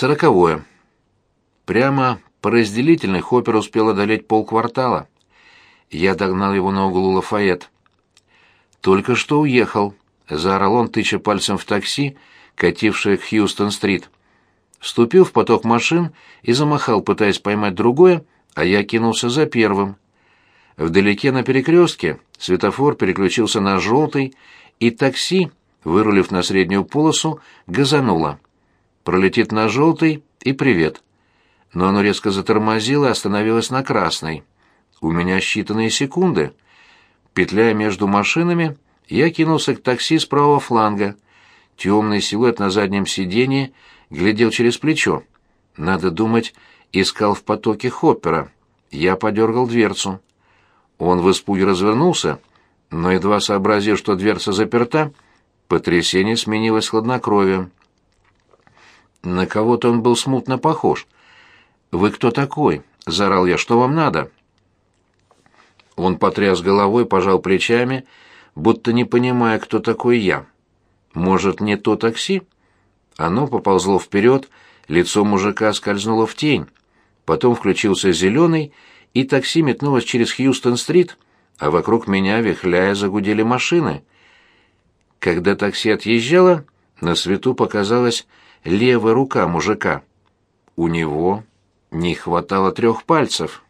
Сороковое. Прямо по разделительной Хоппер успел одолеть полквартала. Я догнал его на углу Лафайет. «Только что уехал», — заорал он, тыча пальцем в такси, катившее к Хьюстон-стрит. Вступил в поток машин и замахал, пытаясь поймать другое, а я кинулся за первым. Вдалеке на перекрестке светофор переключился на желтый, и такси, вырулив на среднюю полосу, газануло. Пролетит на желтый и привет. Но оно резко затормозило и остановилось на красной. У меня считанные секунды. Петляя между машинами, я кинулся к такси с правого фланга. Темный силуэт на заднем сиденье глядел через плечо. Надо думать, искал в потоке Хоппера. Я подергал дверцу. Он в испуге развернулся, но едва сообразив, что дверца заперта, потрясение сменилось хладнокровием. На кого-то он был смутно похож. «Вы кто такой?» — заорал я. «Что вам надо?» Он потряс головой, пожал плечами, будто не понимая, кто такой я. «Может, не то такси?» Оно поползло вперед, лицо мужика скользнуло в тень. Потом включился зеленый, и такси метнулось через Хьюстон-стрит, а вокруг меня, вихляя, загудели машины. Когда такси отъезжало, на свету показалась левая рука мужика. У него не хватало трех пальцев.